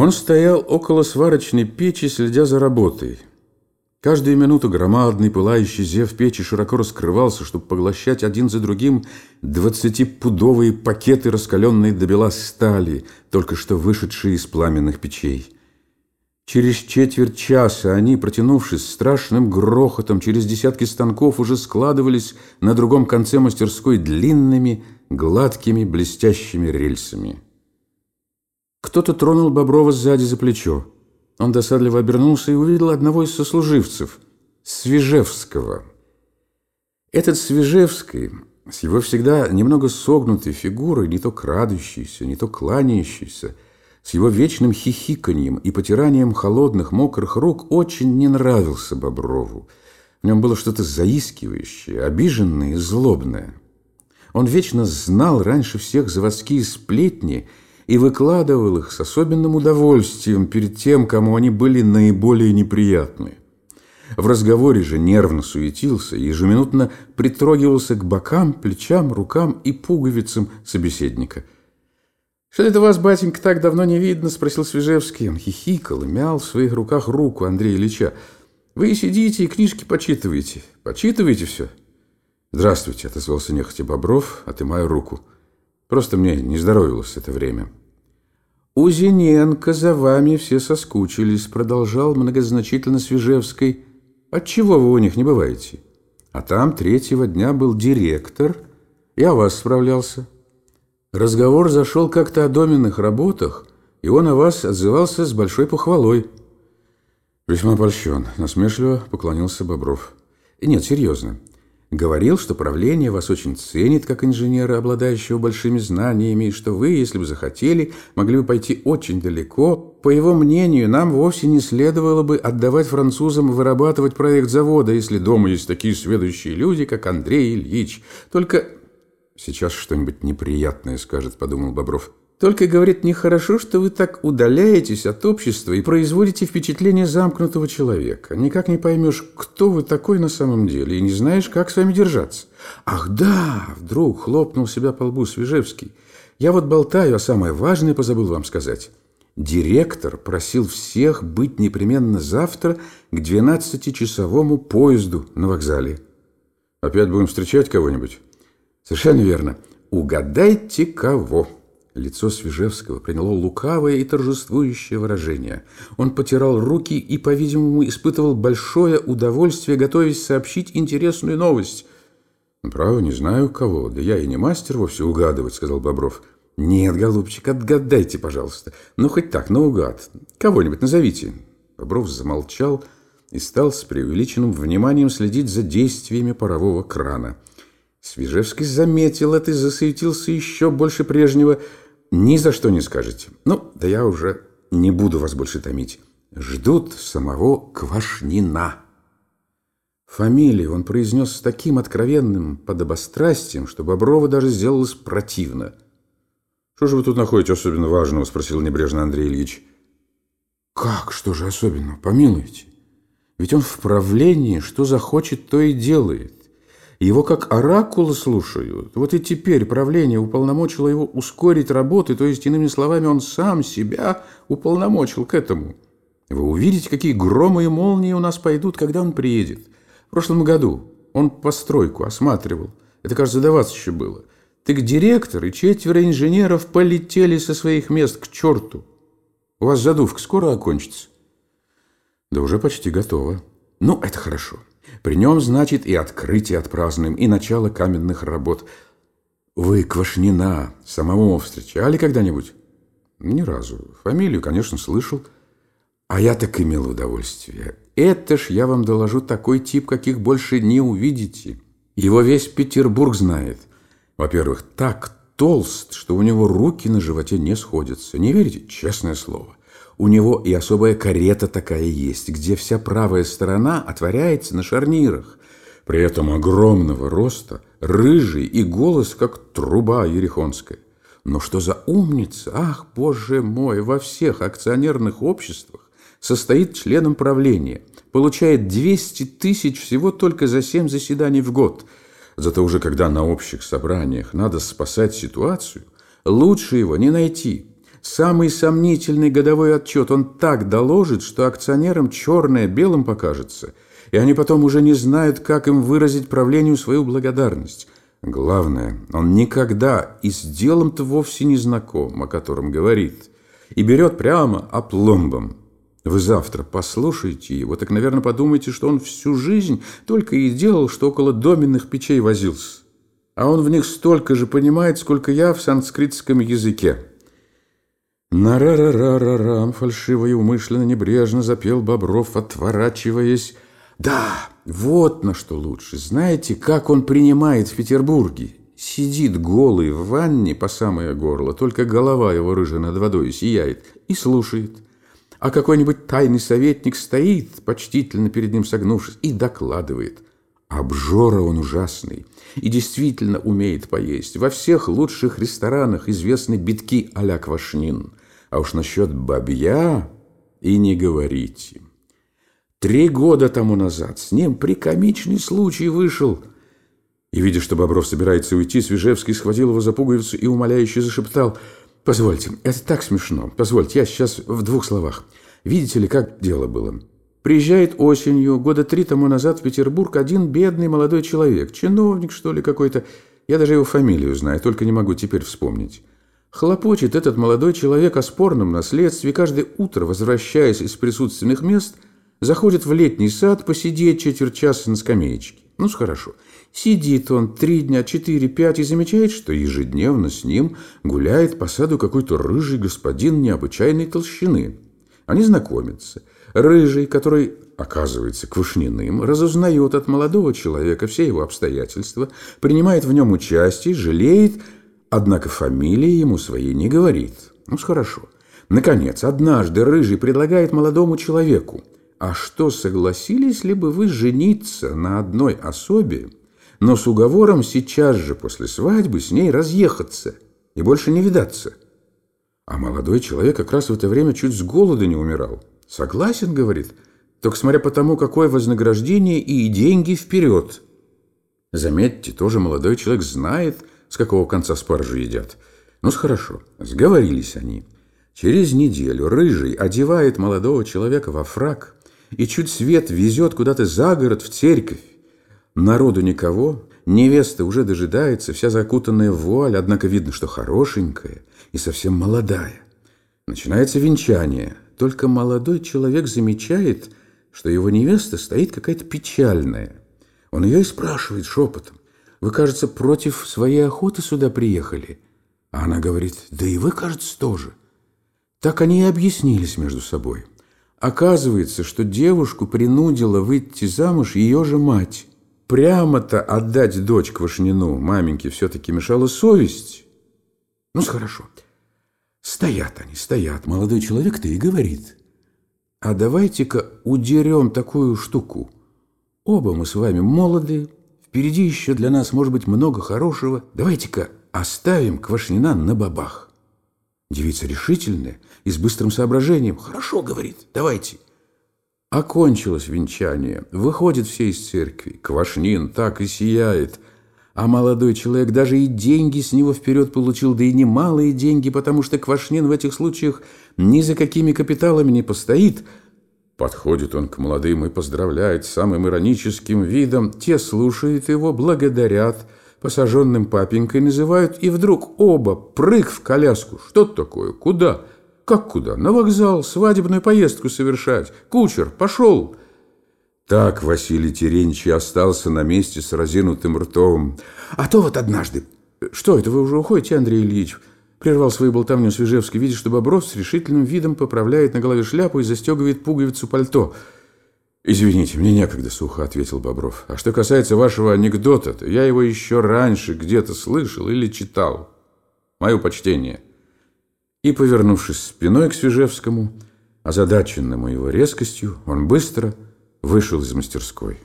Он стоял около сварочной печи, следя за работой. Каждую минуту громадный пылающий зев печи широко раскрывался, чтобы поглощать один за другим двадцатипудовые пакеты раскаленной до бела стали, только что вышедшие из пламенных печей. Через четверть часа они, протянувшись страшным грохотом через десятки станков, уже складывались на другом конце мастерской длинными, гладкими, блестящими рельсами. Кто-то тронул Боброва сзади за плечо. Он досадливо обернулся и увидел одного из сослуживцев, Свежевского. Этот Свежевский, с его всегда немного согнутой фигурой, не то крадущейся, не то кланяющейся, с его вечным хихиканьем и потиранием холодных, мокрых рук очень не нравился Боброву. В нем было что-то заискивающее, обиженное и злобное. Он вечно знал раньше всех заводские сплетни – и выкладывал их с особенным удовольствием перед тем, кому они были наиболее неприятны. В разговоре же нервно суетился и ежеминутно притрогивался к бокам, плечам, рукам и пуговицам собеседника. «Что это вас, батенька, так давно не видно?» – спросил Свежевский. Хихикал и мял в своих руках руку Андрея Ильича. «Вы сидите и книжки почитываете. Почитываете все?» «Здравствуйте», – отозвался нехотя Бобров, отымая руку. «Просто мне не здоровилось это время». «У за вами все соскучились», — продолжал многозначительно Свежевской. «Отчего вы у них не бываете? А там третьего дня был директор, я вас справлялся. Разговор зашел как-то о доменных работах, и он о вас отзывался с большой похвалой». «Весьма польщен», — насмешливо поклонился Бобров. «Нет, серьезно. Говорил, что правление вас очень ценит как инженера, обладающего большими знаниями, и что вы, если бы захотели, могли бы пойти очень далеко. По его мнению, нам вовсе не следовало бы отдавать французам вырабатывать проект завода, если дома есть такие следующие люди, как Андрей Ильич. Только... Сейчас что-нибудь неприятное скажет, подумал Бобров. Только, говорит, нехорошо, что вы так удаляетесь от общества и производите впечатление замкнутого человека. Никак не поймешь, кто вы такой на самом деле, и не знаешь, как с вами держаться. Ах, да, вдруг хлопнул себя по лбу Свежевский. Я вот болтаю, а самое важное позабыл вам сказать. Директор просил всех быть непременно завтра к 12-часовому поезду на вокзале. Опять будем встречать кого-нибудь? Совершенно верно. Угадайте, кого? Лицо Свежевского приняло лукавое и торжествующее выражение. Он потирал руки и, по-видимому, испытывал большое удовольствие, готовясь сообщить интересную новость. «Право, не знаю кого, да я и не мастер вовсе угадывать», — сказал Бобров. «Нет, голубчик, отгадайте, пожалуйста. Ну, хоть так, наугад. Кого-нибудь назовите». Бобров замолчал и стал с преувеличенным вниманием следить за действиями парового крана. Свежевский заметил это и засуетился еще больше прежнего — ни за что не скажете. Ну, да я уже не буду вас больше томить. Ждут самого Квашнина. Фамилию он произнес с таким откровенным подобострастием, что Боброва даже сделалось противно. «Что же вы тут находите особенно важного?» – спросил небрежно Андрей Ильич. «Как? Что же особенно? Помилуйте. Ведь он в правлении, что захочет, то и делает. Его как оракула слушают. Вот и теперь правление уполномочило его ускорить работы, то есть, иными словами, он сам себя уполномочил к этому. Вы увидите, какие громы и молнии у нас пойдут, когда он приедет. В прошлом году он постройку осматривал. Это, кажется, до вас еще было. Так директор и четверо инженеров полетели со своих мест к черту. У вас задувка скоро окончится? Да уже почти готово. Ну, это хорошо. При нем, значит, и открытие отпразднуем, и начало каменных работ. Вы Квашнина самого встречали когда-нибудь? Ни разу. Фамилию, конечно, слышал. А я так имел удовольствие. Это ж, я вам доложу, такой тип, каких больше не увидите. Его весь Петербург знает. Во-первых, так толст, что у него руки на животе не сходятся. Не верите? Честное слово. У него и особая карета такая есть, где вся правая сторона отворяется на шарнирах. При этом огромного роста, рыжий и голос, как труба ерехонская. Но что за умница? Ах, боже мой, во всех акционерных обществах состоит членом правления, получает 200 тысяч всего только за 7 заседаний в год. Зато уже когда на общих собраниях надо спасать ситуацию, лучше его не найти – самый сомнительный годовой отчет он так доложит, что акционерам черное белым покажется, и они потом уже не знают, как им выразить правлению свою благодарность. Главное, он никогда и с делом-то вовсе не знаком, о котором говорит, и берет прямо опломбом. Вы завтра послушаете его, так, наверное, подумаете, что он всю жизнь только и делал, что около доменных печей возился. А он в них столько же понимает, сколько я в санскритском языке. «На-ра-ра-ра-ра-рам!» — фальшиво и умышленно небрежно запел Бобров, отворачиваясь. «Да, вот на что лучше. Знаете, как он принимает в Петербурге? Сидит голый в ванне по самое горло, только голова его рыжая над водой сияет, и слушает. А какой-нибудь тайный советник стоит, почтительно перед ним согнувшись, и докладывает. Обжора он ужасный и действительно умеет поесть. Во всех лучших ресторанах известны битки а-ля Квашнин. А уж насчет бабья и не говорите. Три года тому назад с ним прикомичный случай вышел. И, видя, что Бобров собирается уйти, Свежевский схватил его за пуговицу и умоляюще зашептал. «Позвольте, это так смешно. Позвольте, я сейчас в двух словах. Видите ли, как дело было?» Приезжает осенью, года три тому назад в Петербург, один бедный молодой человек, чиновник, что ли, какой-то. Я даже его фамилию знаю, только не могу теперь вспомнить. Хлопочет этот молодой человек о спорном наследстве, каждое утро, возвращаясь из присутственных мест, заходит в летний сад посидеть четверть часа на скамеечке. Ну, хорошо. Сидит он три дня, четыре, пять и замечает, что ежедневно с ним гуляет по саду какой-то рыжий господин необычайной толщины. Они знакомятся. Рыжий, который оказывается квашниным, разузнает от молодого человека все его обстоятельства, принимает в нем участие, жалеет, Однако фамилии ему своей не говорит. Ну, хорошо. Наконец, однажды Рыжий предлагает молодому человеку, а что, согласились ли бы вы жениться на одной особе, но с уговором сейчас же после свадьбы с ней разъехаться и больше не видаться? А молодой человек как раз в это время чуть с голода не умирал. Согласен, говорит, только смотря по тому, какое вознаграждение и деньги вперед. Заметьте, тоже молодой человек знает, с какого конца спаржу едят. Ну, хорошо, сговорились они. Через неделю Рыжий одевает молодого человека во фраг и чуть свет везет куда-то за город в церковь. Народу никого, невеста уже дожидается, вся закутанная в вуаль, однако видно, что хорошенькая и совсем молодая. Начинается венчание, только молодой человек замечает, что его невеста стоит какая-то печальная. Он ее и спрашивает шепотом. Вы, кажется, против своей охоты сюда приехали. А она говорит, да и вы, кажется, тоже. Так они и объяснились между собой. Оказывается, что девушку принудила выйти замуж ее же мать. Прямо-то отдать дочь Квашнину маменьке все-таки мешала совесть. Ну, хорошо. Стоят они, стоят. Молодой человек-то и говорит. А давайте-ка удерем такую штуку. Оба мы с вами молоды, Впереди еще для нас может быть много хорошего. Давайте-ка оставим Квашнина на бабах. Девица решительная и с быстрым соображением. Хорошо, говорит, давайте. Окончилось венчание. Выходят все из церкви. Квашнин так и сияет. А молодой человек даже и деньги с него вперед получил, да и немалые деньги, потому что Квашнин в этих случаях ни за какими капиталами не постоит, Подходит он к молодым и поздравляет самым ироническим видом. Те слушают его, благодарят, посаженным папенькой называют, и вдруг оба прыг в коляску. Что такое? Куда? Как куда? На вокзал, свадебную поездку совершать. Кучер, пошел. Так Василий Терентьевич остался на месте с разинутым ртом. А то вот однажды... Что это, вы уже уходите, Андрей Ильич? Прервал свою болтовню Свежевский, видя, что Бобров с решительным видом поправляет на голове шляпу и застегивает пуговицу пальто. «Извините, мне некогда сухо», — ответил Бобров. «А что касается вашего анекдота, то я его еще раньше где-то слышал или читал. Мое почтение». И, повернувшись спиной к Свежевскому, озадаченному его резкостью, он быстро вышел из мастерской.